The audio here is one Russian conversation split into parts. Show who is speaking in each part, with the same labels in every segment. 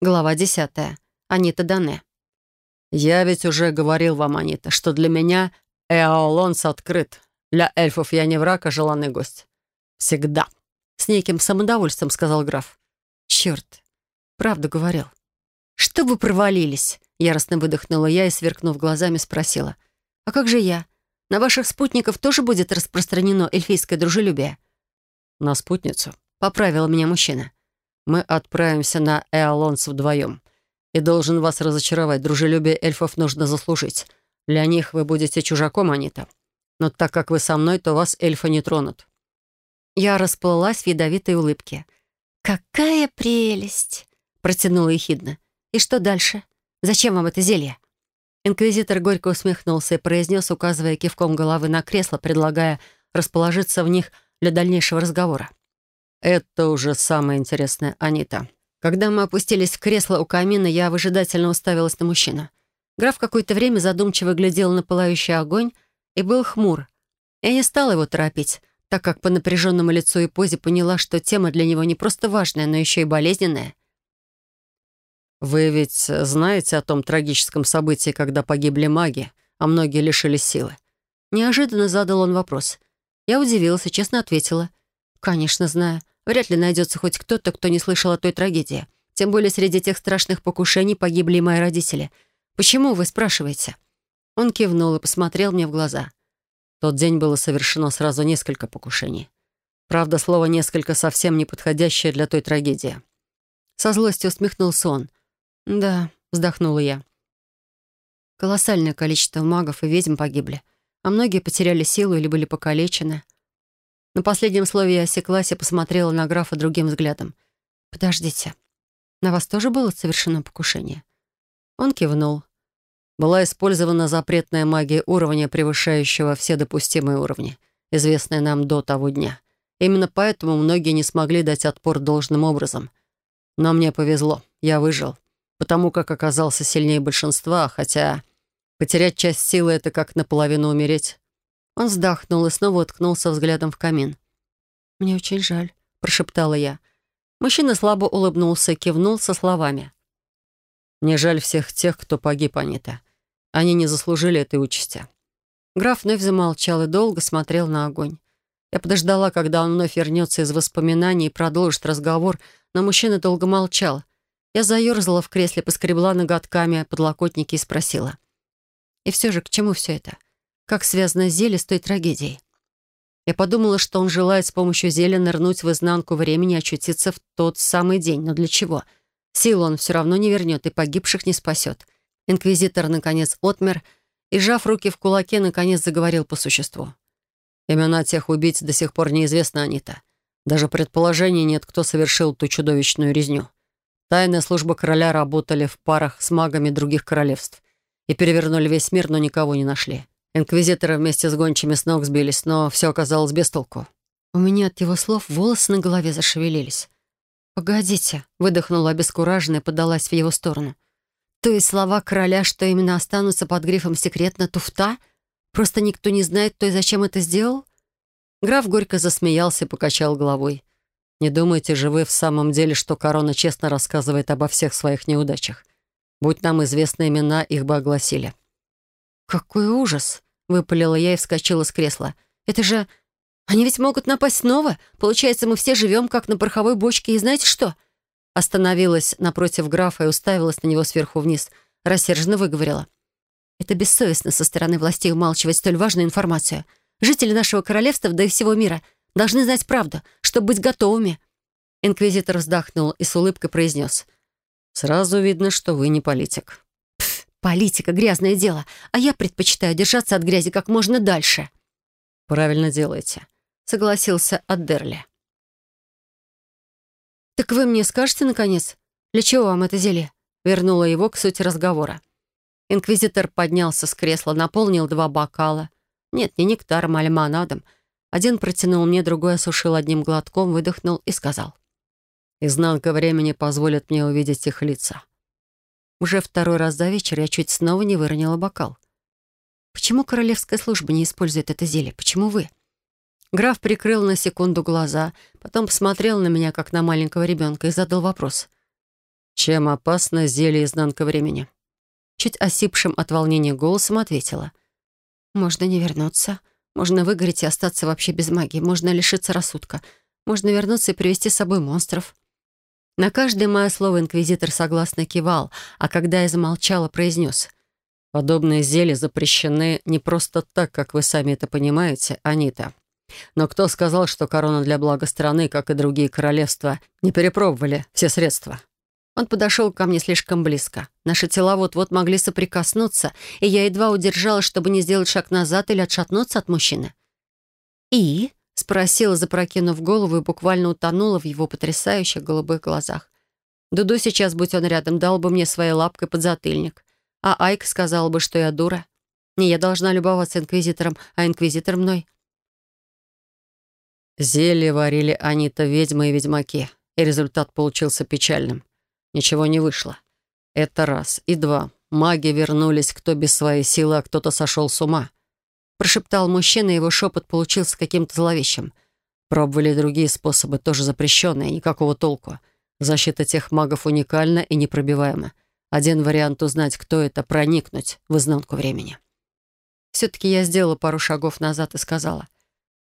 Speaker 1: Глава десятая. Анита Дане.
Speaker 2: «Я ведь уже говорил вам, Анита, что для меня Эаолонс открыт. Для эльфов я не враг, а желанный гость. Всегда».
Speaker 1: С неким самодовольством сказал граф. «Черт, правду говорил». «Что вы провалились?» Яростно выдохнула я и, сверкнув глазами, спросила. «А как же я? На ваших спутников тоже будет распространено эльфийское дружелюбие?»
Speaker 2: «На спутницу?»
Speaker 1: — поправил меня мужчина.
Speaker 2: Мы отправимся на Эолонс вдвоем. И должен вас разочаровать, дружелюбие эльфов нужно заслужить. Для них вы будете чужаком, Анита. Но так как вы со мной, то вас эльфы не тронут».
Speaker 1: Я расплылась в ядовитой улыбке. «Какая прелесть!» — протянула ехидно. «И что дальше? Зачем вам это зелье?» Инквизитор горько усмехнулся и произнес, указывая кивком головы на кресло, предлагая расположиться в них для дальнейшего разговора.
Speaker 2: «Это уже самое интересное, Анита».
Speaker 1: Когда мы опустились в кресло у камина, я выжидательно уставилась на мужчину. Граф какое-то время задумчиво глядел на пылающий огонь и был хмур. Я не стала его торопить, так как по напряженному лицу и позе поняла, что тема для него не просто важная, но еще и болезненная.
Speaker 2: «Вы ведь знаете о том трагическом событии, когда погибли маги, а многие лишились силы?»
Speaker 1: Неожиданно задал он вопрос. Я удивилась и честно ответила. «Конечно, знаю. Вряд ли найдется хоть кто-то, кто не слышал о той трагедии. Тем более среди тех страшных покушений погибли мои родители. Почему, вы спрашиваете?» Он кивнул и посмотрел мне в глаза.
Speaker 2: В тот день было совершено сразу несколько покушений. Правда, слово «несколько» совсем не подходящее для той трагедии.
Speaker 1: Со злостью усмехнулся он. «Да», — вздохнула я. Колоссальное количество магов и ведьм погибли, а многие потеряли силу или были покалечены. На последнем слове я осеклась и посмотрела на графа другим взглядом. «Подождите, на вас тоже было совершено покушение?» Он кивнул.
Speaker 2: Была использована запретная магия уровня, превышающего все допустимые уровни, известные нам до того дня. Именно поэтому многие не смогли дать отпор должным образом. Но мне повезло, я выжил, потому как оказался сильнее большинства, хотя потерять часть силы — это как наполовину умереть.
Speaker 1: Он вздохнул и снова уткнулся взглядом в камин. «Мне очень жаль», — прошептала я. Мужчина слабо улыбнулся и кивнул со словами.
Speaker 2: «Мне жаль всех тех, кто погиб, Анита. Они не заслужили этой участи».
Speaker 1: Граф вновь замолчал и долго смотрел на огонь. Я подождала, когда он вновь вернется из воспоминаний и продолжит разговор, но мужчина долго молчал. Я заерзала в кресле, поскребла ноготками подлокотники и спросила. «И все же, к чему все это? Как связано зелье с той трагедией. Я подумала, что он желает с помощью зелья нырнуть в изнанку времени и очутиться в тот самый день. Но для чего? Силу он все равно не вернет и погибших не спасет. Инквизитор, наконец, отмер и, сжав руки в кулаке, наконец заговорил по существу.
Speaker 2: Имена тех убийц до сих пор неизвестны, Анита. Даже предположений нет, кто совершил ту чудовищную резню. Тайная служба короля работали в парах с магами других королевств и перевернули весь мир, но никого не нашли. Инквизиторы вместе с гончими с ног сбились, но все оказалось без толку.
Speaker 1: У меня от его слов волосы на голове зашевелились. «Погодите», — выдохнула обескураженно и подалась в его сторону. «То есть слова короля, что именно останутся под грифом «секретно» туфта? Просто никто не знает, кто и зачем это сделал?»
Speaker 2: Граф горько засмеялся и покачал головой. «Не думайте же вы в самом деле, что корона честно рассказывает обо всех своих неудачах. Будь нам известны имена, их бы огласили».
Speaker 1: «Какой ужас!» — выпалила я и вскочила с кресла. «Это же... Они ведь могут напасть снова. Получается, мы все живем как на пороховой бочке, и знаете что?» Остановилась напротив графа и уставилась на него сверху вниз. Рассерженно выговорила. «Это бессовестно со стороны властей умалчивать столь важную информацию. Жители нашего королевства, да и всего мира, должны знать правду, чтобы быть готовыми». Инквизитор вздохнул и с улыбкой произнес.
Speaker 2: «Сразу видно, что вы не политик».
Speaker 1: Политика — грязное дело, а я предпочитаю держаться от грязи как можно дальше».
Speaker 2: «Правильно делаете», — согласился Аддерли.
Speaker 1: «Так вы мне скажете, наконец, для чего вам это зелье?» Вернула его к сути разговора. Инквизитор поднялся с кресла, наполнил два бокала. Нет, не нектаром, а лимонадом. Один протянул мне, другой осушил одним глотком, выдохнул и сказал.
Speaker 2: «Изнанка времени позволит мне увидеть их лица.
Speaker 1: Уже второй раз за вечер я чуть снова не выронила бокал. «Почему королевская служба не использует это зелье? Почему вы?» Граф прикрыл на секунду глаза, потом посмотрел на меня, как на маленького ребенка, и задал вопрос. Чем опасно зелье изнанка времени? Чуть осипшим от волнения голосом ответила.
Speaker 3: Можно не вернуться. Можно выгореть и остаться вообще без магии. Можно лишиться рассудка. Можно вернуться и привести с собой монстров. На каждое мое слово инквизитор согласно кивал, а когда я замолчала, произнес. «Подобные зелья запрещены не просто так, как вы сами это понимаете, Анита. Но кто сказал, что корона для блага страны, как и другие королевства, не перепробовали все средства?» Он подошел ко мне слишком близко. Наши тела вот-вот могли соприкоснуться, и я едва удержалась, чтобы не сделать шаг назад или отшатнуться от мужчины. «И?» Спросила, запрокинув голову, и буквально утонула в его потрясающих голубых глазах. Дуду сейчас, будь он рядом, дал бы мне своей лапкой под затыльник. А Айк сказал бы, что я дура. Не я должна любоваться инквизитором, а инквизитор мной.
Speaker 1: Зелье варили они-то ведьмы и ведьмаки, и результат получился печальным. Ничего не вышло. Это раз. И два. Маги вернулись, кто без своей силы, а кто-то сошел с ума прошептал мужчина, и его шепот получился каким-то зловещим. Пробовали другие способы, тоже запрещенные, никакого толку. Защита тех магов уникальна и непробиваема. Один вариант узнать, кто это, проникнуть в изнанку времени. Все-таки я сделала пару шагов назад и сказала.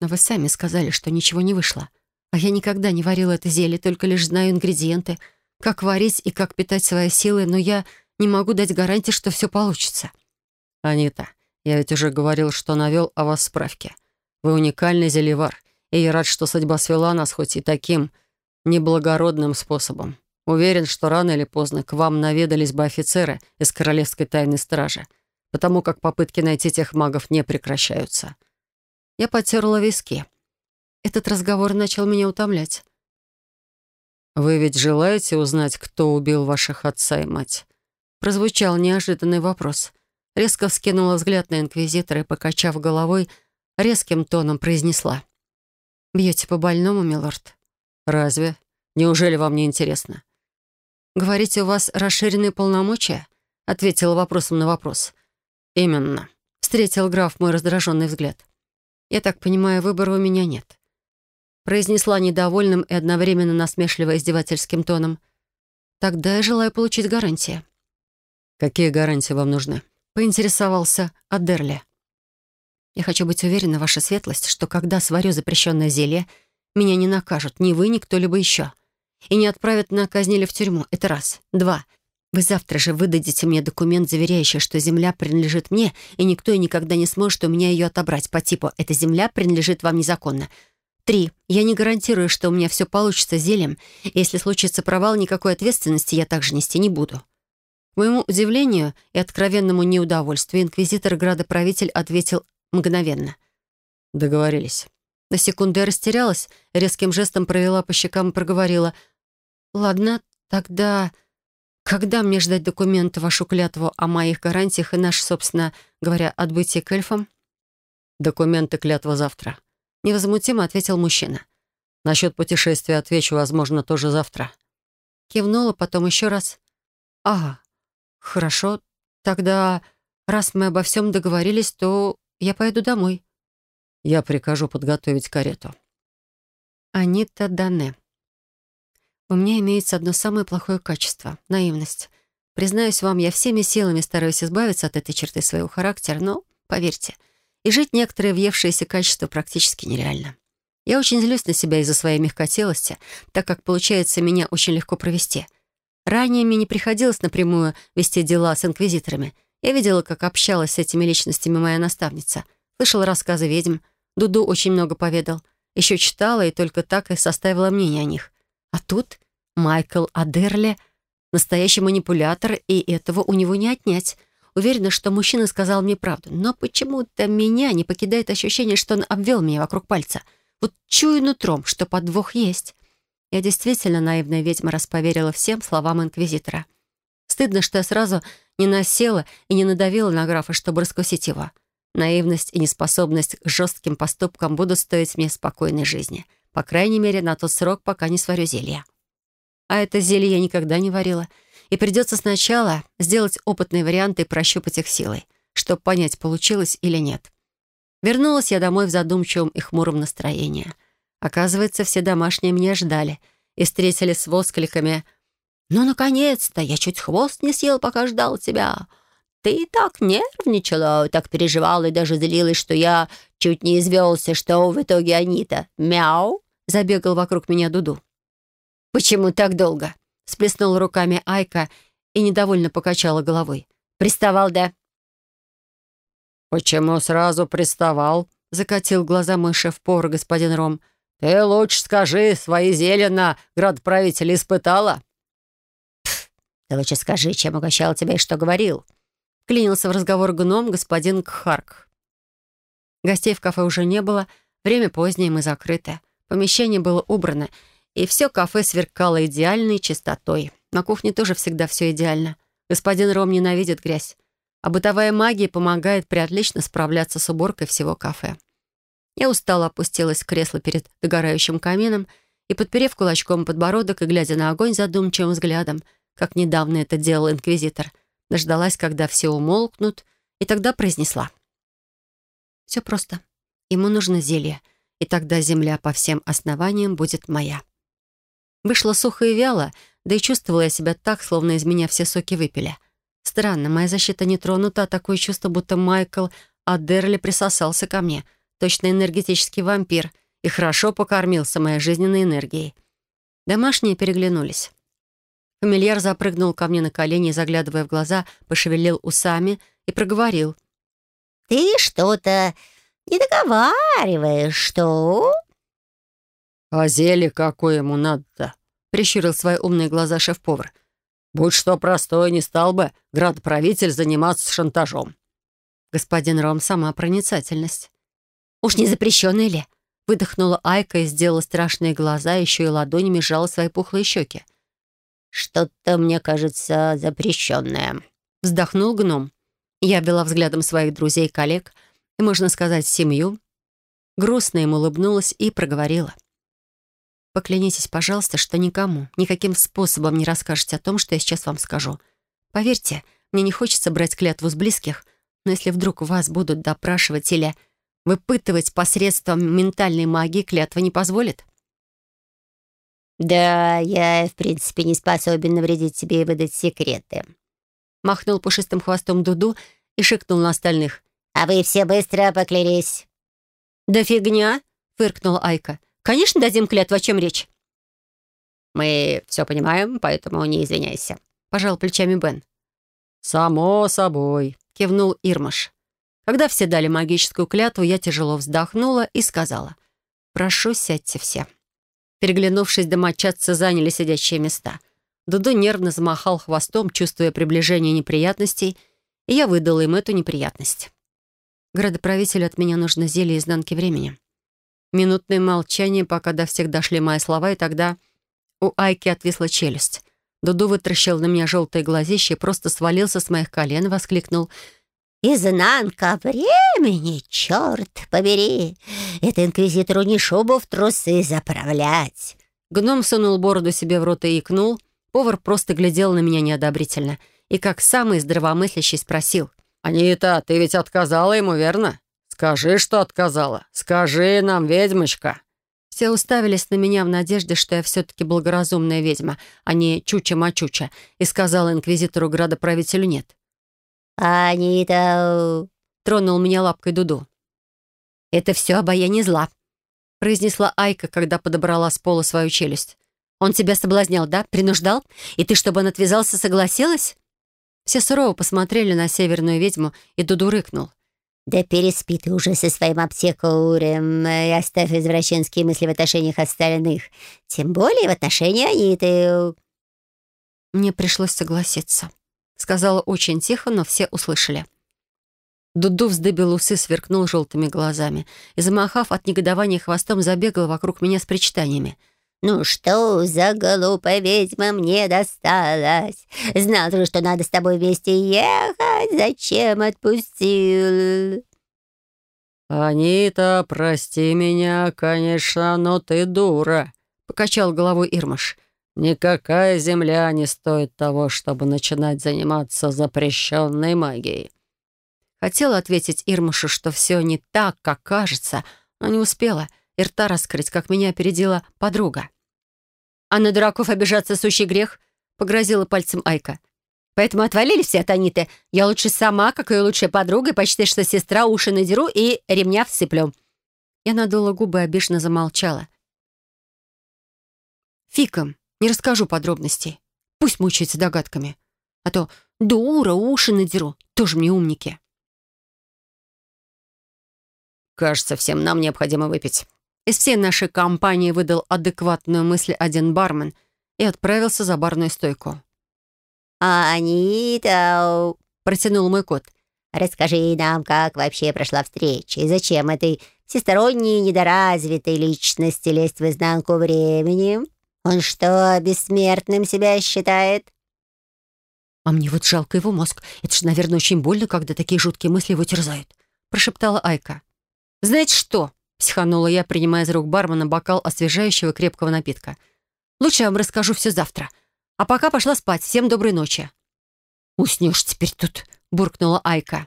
Speaker 1: «Но вы сами сказали, что ничего не вышло. А я никогда не варила это зелье, только лишь знаю ингредиенты, как варить и как питать свои силы, но я не могу дать гарантии, что все получится». «Анита, я ведь уже говорил, что навел о вас справки. Вы уникальный зелевар, и я рад, что судьба свела нас хоть и таким неблагородным способом. Уверен, что рано или поздно к вам наведались бы офицеры из Королевской тайной стражи, потому как попытки найти тех магов не прекращаются. Я потерла виски. Этот разговор начал меня утомлять. «Вы ведь желаете узнать, кто убил ваших отца и мать?» Прозвучал неожиданный вопрос — резко вскинула взгляд на инквизитора и, покачав головой, резким тоном произнесла. «Бьете по больному, милорд?» «Разве? Неужели вам не интересно?» «Говорите, у вас расширенные полномочия?» Ответила вопросом на вопрос. «Именно», — встретил граф мой раздраженный взгляд. «Я так понимаю, выбора у меня нет». Произнесла недовольным и одновременно насмешливо издевательским тоном. «Тогда я желаю получить гарантии». «Какие гарантии вам нужны?» Поинтересовался Адерли. «Я хочу быть уверена, ваша светлость, что когда сварю запрещенное зелье, меня не накажут ни вы, ни кто-либо еще. И не отправят на казнили в тюрьму. Это раз. Два. Вы завтра же выдадите мне документ, заверяющий, что земля принадлежит мне, и никто и никогда не сможет у меня ее отобрать по типу «эта земля принадлежит вам незаконно». Три. Я не гарантирую, что у меня все получится зельем. Если случится провал, никакой ответственности я также нести не буду. К моему удивлению и откровенному неудовольствию инквизитор-градоправитель ответил мгновенно. Договорились. На секунду я растерялась, резким жестом провела по щекам и проговорила. «Ладно, тогда... Когда мне ждать документы, вашу клятву о моих гарантиях и наш, собственно говоря, отбытие к эльфам?» «Документы клятва завтра», — невозмутимо ответил мужчина. «Насчет путешествия отвечу, возможно, тоже завтра». Кивнула, потом еще раз. «Ага, «Хорошо, тогда, раз мы обо всем договорились, то я поеду домой». «Я прикажу подготовить карету». Анита Дане. У меня имеется одно самое плохое качество — наивность. Признаюсь вам, я всеми силами стараюсь избавиться от этой черты своего характера, но, поверьте, и жить некоторые въевшиеся качества практически нереально. Я очень злюсь на себя из-за своей мягкотелости, так как, получается, меня очень легко провести — Ранее мне не приходилось напрямую вести дела с инквизиторами. Я видела, как общалась с этими личностями моя наставница. Слышала рассказы ведьм. Дуду очень много поведал. Еще читала и только так и составила мнение о них. А тут Майкл Адерли — настоящий манипулятор, и этого у него не отнять. Уверена, что мужчина сказал мне правду, но почему-то меня не покидает ощущение, что он обвел меня вокруг пальца. Вот чую нутром, что подвох есть. Я действительно наивная ведьма, раз поверила всем словам инквизитора. Стыдно, что я сразу не насела и не надавила на графа, чтобы раскусить его. Наивность и неспособность к жестким поступкам будут стоить мне спокойной жизни. По крайней мере, на тот срок, пока не сварю зелье. А это зелье я никогда не варила. И придется сначала сделать опытные варианты и прощупать их силой, чтобы понять, получилось или нет. Вернулась я домой в задумчивом и хмуром настроении — Оказывается, все домашние меня ждали и встретили с воскликами «Ну, наконец-то! Я чуть хвост не съел, пока ждал тебя. Ты так нервничала, так переживала и даже злилась, что я чуть не извелся, что в итоге Анита. Мяу!» — забегал вокруг меня Дуду. «Почему так долго?» — сплеснула руками Айка и недовольно покачала головой. «Приставал, да?»
Speaker 2: «Почему сразу приставал?» — закатил глаза мой шеф-повар господин Ром. «Ты лучше скажи, свои зелья на градправителя испытала?»
Speaker 1: «Ты лучше скажи, чем угощал тебя и что говорил», — клинился в разговор гном господин Кхарк. Гостей в кафе уже не было, время позднее, мы закрыты. Помещение было убрано, и все кафе сверкало идеальной чистотой. На кухне тоже всегда все идеально. Господин Ром ненавидит грязь, а бытовая магия помогает приотлично справляться с уборкой всего кафе. Я устало опустилась в кресло перед догорающим камином и, подперев кулачком подбородок и глядя на огонь задумчивым взглядом, как недавно это делал инквизитор, дождалась, когда все умолкнут, и тогда произнесла. «Все просто. Ему нужно зелье, и тогда земля по всем основаниям будет моя». Вышло сухо и вяло, да и чувствовала я себя так, словно из меня все соки выпили. Странно, моя защита не тронута, а такое чувство, будто Майкл Адерли присосался ко мне. Точно энергетический вампир. И хорошо покормился моей жизненной энергией. Домашние переглянулись. Фамильяр запрыгнул ко мне на колени, заглядывая в глаза, пошевелил усами и проговорил.
Speaker 4: «Ты что-то не договариваешь, что?»
Speaker 2: «А зелье какое ему надо-то?» — прищурил свои умные глаза шеф-повар. «Будь что простое, не стал бы градоправитель заниматься шантажом».
Speaker 1: Господин Ром — сама проницательность. «Уж не запрещенный ли?» — выдохнула Айка и сделала страшные глаза, еще и ладонями сжала свои пухлые щеки.
Speaker 4: «Что-то, мне кажется, запрещенное», —
Speaker 1: вздохнул гном. Я обвела взглядом своих друзей и коллег, и, можно сказать, семью. Грустно им улыбнулась и проговорила. Поклянитесь, пожалуйста, что никому, никаким способом не расскажете о том, что я сейчас вам скажу. Поверьте, мне не хочется брать клятву с близких, но если вдруг вас будут допрашивать или выпытывать посредством ментальной магии, клятва не позволит.
Speaker 4: «Да, я, в принципе, не способен навредить тебе и выдать секреты»,
Speaker 1: махнул пушистым хвостом Дуду и шикнул на остальных.
Speaker 4: «А вы все быстро поклялись».
Speaker 1: «Да фигня!» — фыркнула Айка. Конечно, дадим клятву, о чем речь?»
Speaker 2: «Мы все понимаем, поэтому не извиняйся», —
Speaker 1: пожал плечами Бен.
Speaker 2: «Само собой», —
Speaker 1: кивнул Ирмаш. Когда все дали магическую клятву, я тяжело вздохнула и сказала. «Прошу, сядьте все». Переглянувшись, домочадцы заняли сидящие места. Дуду нервно замахал хвостом, чувствуя приближение неприятностей, и я выдала им эту неприятность. Градоправителю от меня нужно зелье изнанки времени. Минутное молчание, пока до всех дошли мои слова, и тогда у Айки отвисла челюсть. Дуду вытращил на меня желтые глазища и просто свалился с моих колен и воскликнул
Speaker 4: «Изнанка времени, черт побери! Это инквизитору не шубу в трусы заправлять!»
Speaker 1: Гном сунул бороду себе в рот и икнул. Повар просто глядел на меня неодобрительно и, как самый здравомыслящий, спросил.
Speaker 2: «Анита, ты ведь отказала ему, верно?» «Скажи, что отказала. Скажи нам, ведьмочка».
Speaker 1: Все уставились на меня в надежде, что я все-таки благоразумная ведьма, а не чуча-мачуча, и сказала инквизитору-градоправителю нет.
Speaker 4: «Анита...»
Speaker 1: — тронул меня лапкой Дуду. «Это все обаяние зла», — произнесла Айка, когда подобрала с пола свою челюсть. «Он тебя соблазнял, да? Принуждал? И ты, чтобы он отвязался, согласилась?» Все сурово посмотрели на северную ведьму, и Дуду рыкнул.
Speaker 4: «Да переспи ты уже со своим аптекаурем и оставь извращенские мысли в отношениях остальных. Тем более в отношении Аниты».
Speaker 1: Мне пришлось согласиться. Сказала очень тихо, но все услышали. Дуду вздыбил усы, сверкнул желтыми глазами и, замахав от негодования хвостом, забегал вокруг меня с причитаниями —
Speaker 4: «Ну что за глупая ведьма мне досталась? Знал же, что надо с тобой вместе ехать. Зачем отпустил?»
Speaker 2: «Анита, прости меня, конечно, но ты дура», — покачал головой Ирмаш. «Никакая земля не стоит того, чтобы начинать заниматься запрещенной магией».
Speaker 1: Хотела ответить Ирмашу, что все не так, как кажется, но не успела и рта раскрыть, как меня опередила подруга. А на дураков обижаться сущий грех. — погрозила пальцем Айка. «Поэтому отвалили все от Аниты. Я лучше сама, как ее лучшая подруга, и почти что сестра, уши надеру и ремня всыплю». Я надула губы и обиженно замолчала. «Фиком, не расскажу подробностей. Пусть мучается догадками. А то дура, уши надеру. Тоже мне умники».
Speaker 2: «Кажется, всем нам необходимо выпить».
Speaker 1: Из всей нашей компании выдал адекватную мысль один бармен и отправился за барную стойку.
Speaker 4: «Анита!»
Speaker 1: — протянул мой кот.
Speaker 4: «Расскажи нам, как вообще прошла встреча и зачем этой всесторонней недоразвитой личности лезть в изнанку времени? Он что, бессмертным себя считает?»
Speaker 1: «А мне вот жалко его мозг. Это же, наверное, очень больно, когда такие жуткие мысли его терзают», — прошептала Айка. «Знаете что?» — психанула я, принимая из рук бармена бокал освежающего крепкого напитка. «Лучше я вам расскажу все завтра. А пока пошла спать. Всем доброй ночи». «Уснешь теперь тут», — буркнула Айка.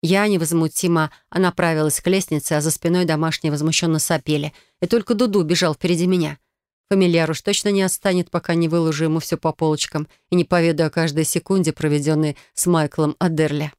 Speaker 1: Я невозмутимо направилась к лестнице, а за спиной домашние возмущенно сопели, и только Дуду бежал впереди меня. Фамильяр уж точно не отстанет, пока не выложу ему все по полочкам и не поведу о каждой секунде, проведенной с Майклом Адерля.